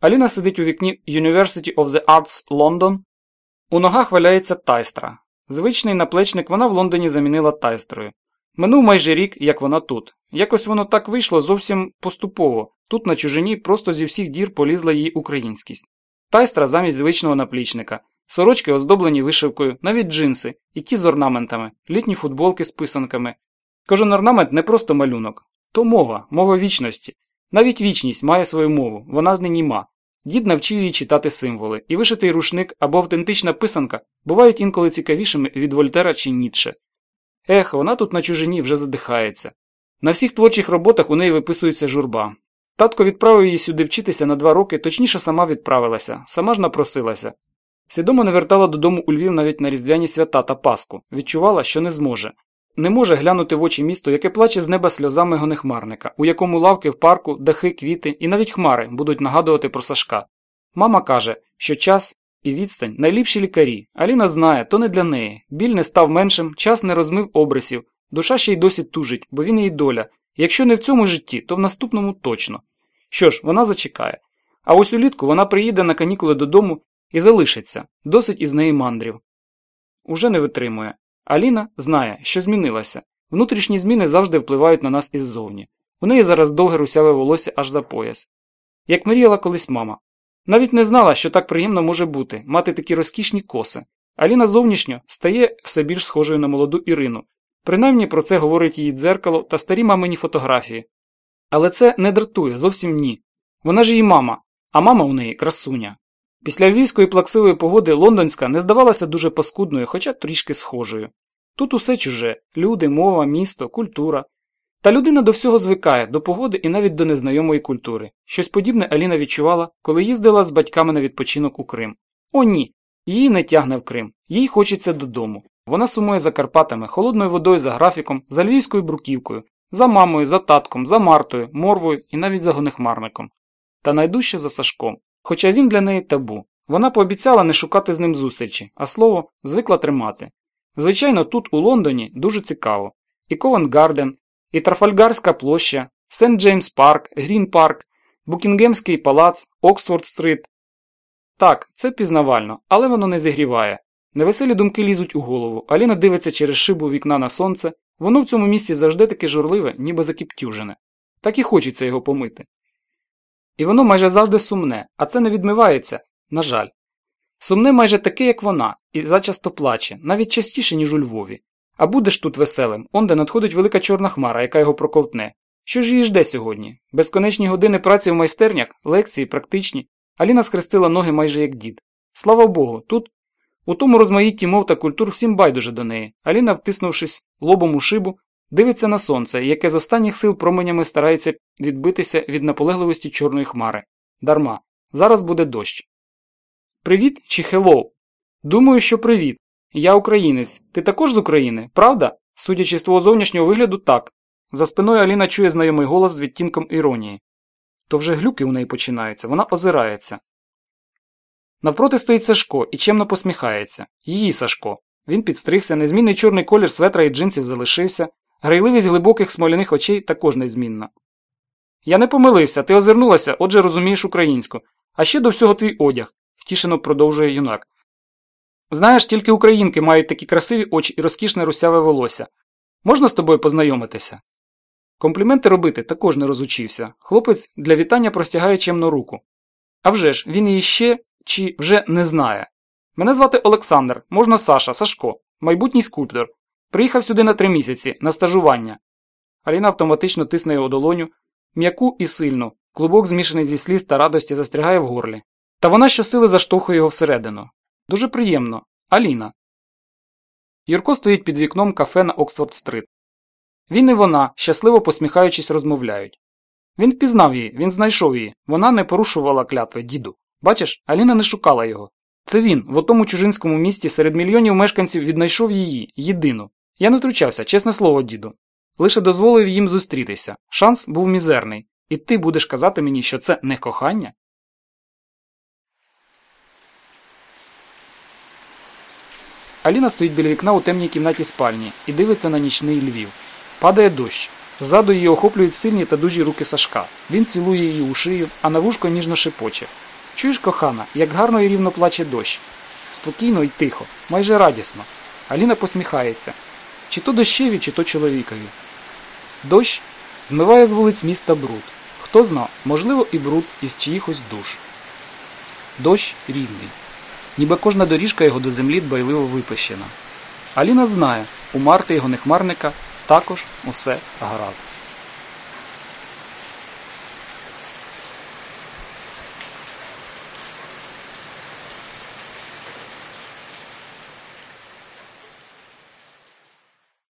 Аліна сидить у вікні University of the Arts London. У ногах валяється тайстра. Звичний наплечник вона в Лондоні замінила тайстрою. Минув майже рік, як вона тут. Якось воно так вийшло зовсім поступово. Тут на чужині просто зі всіх дір полізла її українськість. Тайстра замість звичного наплічника, сорочки оздоблені вишивкою, навіть джинси, і ті з орнаментами, літні футболки з писанками. Кожен орнамент не просто малюнок, то мова, мова вічності. Навіть вічність має свою мову, вона не німа. Дід навчив її читати символи, і вишитий рушник або автентична писанка бувають інколи цікавішими від Вольтера чи Ніцше. Ех, вона тут на чужині вже задихається. На всіх творчих роботах у неї виписується журба. Татко відправив її сюди вчитися на два роки, точніше сама відправилася, сама ж напросилася. Свідомо не вертала додому у Львів навіть на різдвяні свята та Пасху, відчувала, що не зможе. Не може глянути в очі місто, яке плаче з неба сльозами гонехмарника, у якому лавки в парку, дахи, квіти і навіть хмари будуть нагадувати про Сашка. Мама каже, що час і відстань найліпші лікарі. Аліна знає, то не для неї. Біль не став меншим, час не розмив обрисів, душа ще й досі тужить, бо він її доля. Якщо не в цьому житті, то в наступному точно. Що ж, вона зачекає. А ось улітку вона приїде на канікули додому і залишиться, досить із неї мандрів. Уже не витримує. Аліна знає, що змінилася. Внутрішні зміни завжди впливають на нас іззовні. У неї зараз довге русяве волосся аж за пояс. Як мріяла колись мама. Навіть не знала, що так приємно може бути мати такі розкішні коси. Аліна зовнішньо стає все більш схожою на молоду Ірину. Принаймні про це говорить її дзеркало та старі мамині фотографії. Але це не дратує, зовсім ні. Вона ж її мама, а мама у неї красуня. Після львівської плаксивої погоди лондонська не здавалася дуже паскудною, хоча трішки схожою. Тут усе чуже люди, мова, місто, культура. Та людина до всього звикає, до погоди і навіть до незнайомої культури. Щось подібне Аліна відчувала, коли їздила з батьками на відпочинок у Крим. О, ні! Її не тягне в Крим, їй хочеться додому. Вона сумує за Карпатами, холодною водою за графіком, за львівською бруківкою, за мамою, за татком, за Мартою, морвою і навіть за гонехмарником. Та найдужче за Сашком. Хоча він для неї табу. Вона пообіцяла не шукати з ним зустрічі, а слово звикла тримати. Звичайно, тут, у Лондоні, дуже цікаво. І Ковент Гарден, і Трафальгарська площа, Сент Джеймс Парк, Грін Парк, Букінгемський палац, Оксфорд Стрит. Так, це пізнавально, але воно не зігріває. Невеселі думки лізуть у голову, Аліна дивиться через шибу вікна на сонце, воно в цьому місці завжди таке журливе, ніби закіптюжене. Так і хочеться його помити. І воно майже завжди сумне, а це не відмивається, на жаль. Сумне майже таке, як вона, і зачасто плаче, навіть частіше, ніж у Львові. А будеш тут веселим, онде надходить велика чорна хмара, яка його проковтне. Що ж її жде сьогодні? Безконечні години праці в майстернях, лекції, практичні. Аліна схрестила ноги майже як дід. Слава Богу, тут, у тому розмаїтті мов та культур всім байдуже до неї. Аліна, втиснувшись лобом у шибу, дивиться на сонце, яке з останніх сил променями старається відбитися від наполегливості чорної хмари. Дарма. Зараз буде дощ. Привіт чи hello? Думаю, що привіт. Я українець. Ти також з України, правда? Судячи з твого зовнішнього вигляду, так. За спиною Аліна чує знайомий голос з відтінком іронії. То вже глюки у неї починаються, вона озирається. Навпроти стоїть Сашко і чемно посміхається. Її Сашко. Він підстригся, незмінний чорний колір светра і джинсів залишився, грайливість глибоких смоляних очей також незмінна. Я не помилився, ти озирнулася, отже розумієш українську, а ще до всього твій одяг, втішено продовжує юнак. Знаєш, тільки українки мають такі красиві очі і розкішне русяве волосся. Можна з тобою познайомитися? Компліменти робити також не розучився. Хлопець для вітання простягає чемну руку. А вже ж, він її ще чи вже не знає. Мене звати Олександр, можна Саша, Сашко, майбутній скульптор. Приїхав сюди на три місяці, на стажування. Аліна автоматично тисне його долоню, м'яку і сильну, клубок змішаний зі сліз та радості застрягає в горлі. Та вона щосили заштовхує його всередину. Дуже приємно. Аліна. Юрко стоїть під вікном кафе на Оксфорд Стрит. Він і вона, щасливо посміхаючись, розмовляють. Він впізнав її, він знайшов її. Вона не порушувала клятви, діду. Бачиш, Аліна не шукала його. Це він, в отому чужинському місті серед мільйонів мешканців віднайшов її, єдину. Я не втручався, чесне слово, діду. Лише дозволив їм зустрітися. Шанс був мізерний. І ти будеш казати мені, що це не кохання? Аліна стоїть біля вікна у темній кімнаті спальні і дивиться на нічний Львів. Падає дощ. Ззаду її охоплюють сильні та дужі руки Сашка. Він цілує її у шию, а на вушко ніжно шепоче. Чуєш, кохана, як гарно і рівно плаче дощ. Спокійно і тихо, майже радісно. Аліна посміхається. Чи то дощеві, чи то чоловікові. Дощ змиває з вулиць міста бруд. Хто зна, можливо, і бруд із чиїхось душ. Дощ рідний. Ніби кожна доріжка його до землі дбайливо випищена. Аліна знає, у Марти його нехмарника також усе гаразд.